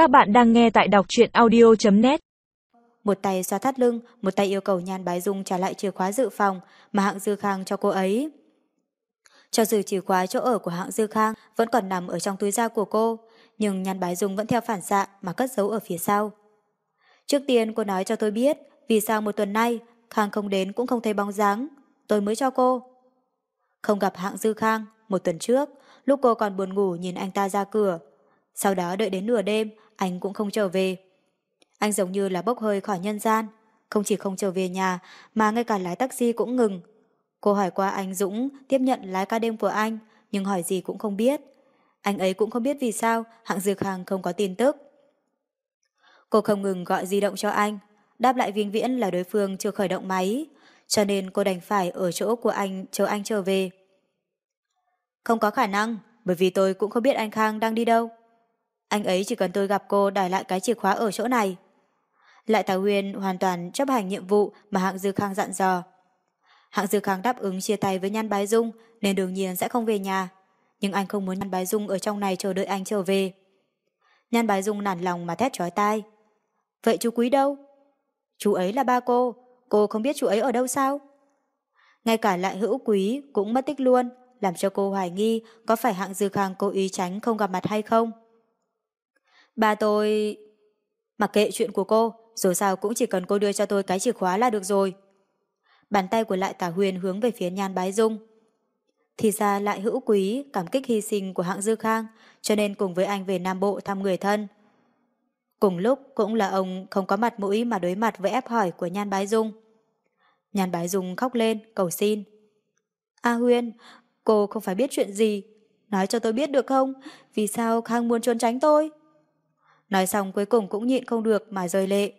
Các bạn đang nghe tại đọc truyện audio.net Một tay xoa thắt lưng, một tay yêu cầu Nhan Bái Dung trả lại chìa khóa dự phòng mà hạng Dư Khang cho cô ấy. Cho dù chìa khóa chỗ ở của hạng Dư Khang vẫn còn nằm ở trong túi da của cô, nhưng Nhan Bái Dung vẫn theo phản xạ mà cất giấu ở phía sau. Trước tiên cô nói cho tôi biết vì sao một tuần nay Khang không đến cũng không thấy bóng dáng, tôi mới cho cô. Không gặp hạng Dư Khang, một tuần trước, lúc cô còn buồn ngủ nhìn anh ta ra cửa. Sau đó đợi đến nửa đêm, anh cũng không trở về. Anh giống như là bốc hơi khỏi nhân gian, không chỉ không trở về nhà mà ngay cả lái taxi cũng ngừng. Cô hỏi qua anh Dũng tiếp nhận lái ca đêm của anh, nhưng hỏi gì cũng không biết. Anh ấy cũng không biết vì sao hạng Dược Hàng không có tin tức. Cô không ngừng gọi di động cho anh, đáp lại viên viễn là đối phương chưa khởi động máy, cho nên cô đành phải ở chỗ của anh chờ anh trở về. Không có khả năng, bởi vì tôi cũng không biết anh Khang đang đi đâu. Anh ấy chỉ cần tôi gặp cô đòi lại cái chìa khóa ở chỗ này. Lại Tào Huyên hoàn toàn chấp hành nhiệm vụ mà Hạng Dư Khang dặn dò. Hạng Dư Khang đáp ứng chia tay với Nhan Bái Dung nên đương nhiên sẽ không về nhà. Nhưng anh không muốn Nhan Bái Dung ở trong này chờ đợi anh trở về. Nhan Bái Dung nản lòng mà thét chói tai. Vậy chú Quý đâu? Chú ấy là ba cô, cô không biết chú ấy ở đâu sao? Ngay cả lại hữu quý cũng mất tích luôn, làm cho cô hoài nghi có phải hạng dư khang cố ý tránh không gặp mặt hay không. Ba tôi... Mặc kệ chuyện của cô, dù sao cũng chỉ cần cô đưa cho tôi cái chìa khóa là được rồi. Bàn tay của lại tả huyền hướng về phía nhan bái dung. Thì ra lại hữu quý, cảm kích hy sinh của hạng dư khang, cho nên cùng với anh về Nam Bộ thăm người thân. Cùng lúc cũng là ông không có mặt mũi mà đối mặt với ép hỏi của Nhan Bái Dung. Nhan Bái Dung khóc lên, cầu xin. A Huyên, cô không phải biết chuyện gì. Nói cho tôi biết được không? Vì sao Khang muốn trốn tránh tôi? Nói xong cuối cùng cũng nhịn không được mà rơi lệ.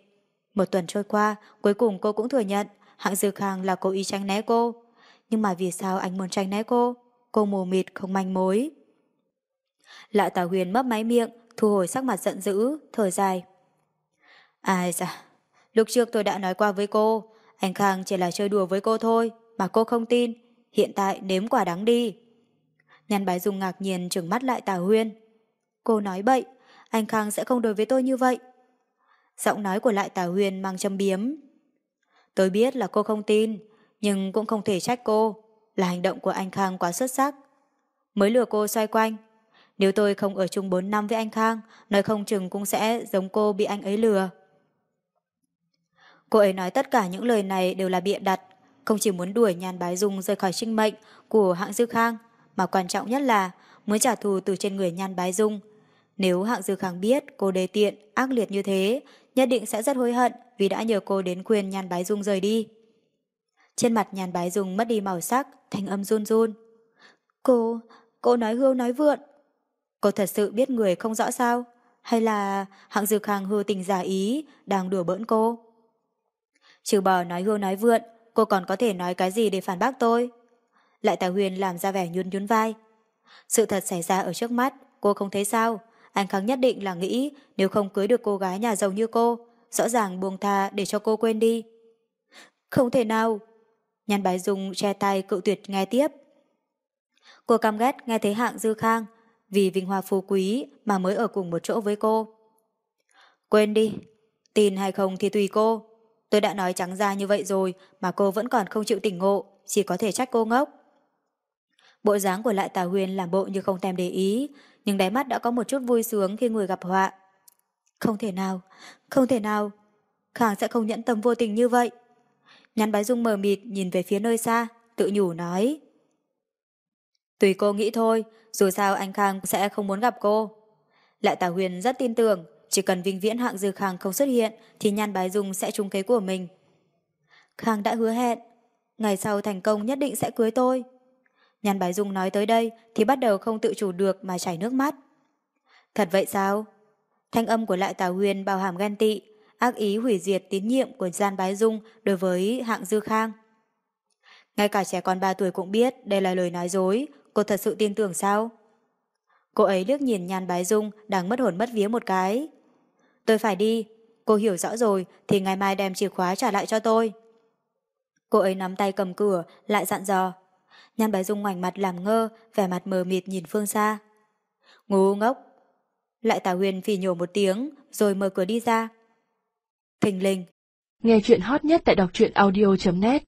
Một tuần trôi qua, cuối cùng cô cũng thừa nhận hạng dư Khang là cố ý tránh né cô. Nhưng mà vì sao anh muốn tránh né cô? Cô mù mịt không manh mối. Lại Tào Huyền mấp máy miệng, thu hồi sắc mặt giận dữ, thở dài. Ai da, lúc trước tôi đã nói qua với cô, anh Khang chỉ là chơi đùa với cô thôi, mà cô không tin, hiện tại nếm quả đắng đi. nhăn bái dùng ngạc nhiên trừng mắt lại Tào Huyên. Cô nói bậy, anh Khang sẽ không đối với tôi như vậy. Giọng nói của lại Tả Huyên mang châm biếm. Tôi biết là cô không tin, nhưng cũng không thể trách cô, là hành động của anh Khang quá xuất sắc. Mới lừa cô xoay quanh, nếu tôi không ở chung 4 năm với anh Khang, nói không chừng cũng sẽ giống cô bị anh ấy lừa. Cô ấy nói tất cả những lời này đều là bịa đặt, không chỉ muốn đuổi nhàn bái dung rời khỏi sinh mệnh của hạng Dư Khang, mà quan trọng nhất là muốn trả thù từ trên người nhan bái dung. Nếu hạng Dư Khang biết cô đề tiện, ác liệt như thế, nhất định sẽ rất hối hận vì đã nhờ cô đến khuyên nhàn bái dung rời đi. Trên mặt nhàn bái dung mất đi màu sắc, thanh âm run run. Cô, cô nói hưu nói vượn. Cô thật sự biết người không rõ sao? Hay là hạng dược hàng hư tình giả ý đang đùa bỡn cô? Trừ bỏ nói hưu nói vượn, cô còn có thể nói cái gì để phản bác tôi? Lại Tài Huyền làm ra vẻ nhún nhún vai. Sự thật xảy ra ở trước mắt, cô không thấy sao? Anh Khang nhất định là nghĩ nếu không cưới được cô gái nhà giàu như cô, rõ ràng buông tha để cho cô quên đi. Không thể nào. Nhan Bái Dung che tay cự tuyệt nghe tiếp. Cô căm ghét nghe thấy hạng Dư Khang vì vinh hoa phú quý mà mới ở cùng một chỗ với cô. Quên đi, tin hay không thì tùy cô. Tôi đã nói trắng ra như vậy rồi mà cô vẫn còn không chịu tỉnh ngộ, chỉ có thể trách cô ngốc. Bộ dáng của lại Tà Huyền làm bộ như không thèm để ý, nhưng đáy mắt đã có một chút vui sướng khi người gặp họa. Không thể nào, không thể nào. Khang sẽ không nhẫn tâm vô tình như vậy. Nhắn bái dung mờ mịt nhìn về phía nơi xa, tự nhủ nói. Tùy cô nghĩ thôi, dù sao anh Khang sẽ không muốn gặp cô. Lại Tả Huyền rất tin tưởng, chỉ cần vinh viễn hạng dư Khang không xuất hiện thì nhan bái dung sẽ trúng kế của mình. Khang đã hứa hẹn, ngày sau thành công nhất định sẽ cưới tôi. Nhan bái dung nói tới đây thì bắt đầu không tự chủ được mà chảy nước mắt. Thật vậy sao? Thanh âm của lại Tà Huyền bao hàm ghen tị, ác ý hủy diệt tín nhiệm của Gian Bái Dung đối với hạng Dư Khang. Ngay cả trẻ con 3 tuổi cũng biết đây là lời nói dối, cô thật sự tin tưởng sao? Cô ấy liếc nhìn nhan bái dung đang mất hồn mất vía một cái. Tôi phải đi, cô hiểu rõ rồi thì ngày mai đem chìa khóa trả lại cho tôi. Cô ấy nắm tay cầm cửa, lại dặn dò. Nhan bái dung ngoảnh mặt làm ngơ, vẻ mặt mờ mịt nhìn phương xa. Ngu ngốc. Lại Tả Huyền phì nhổ một tiếng, rồi mở cửa đi ra. Thình linh. Nghe chuyện hot nhất tại đọc truyện audio.net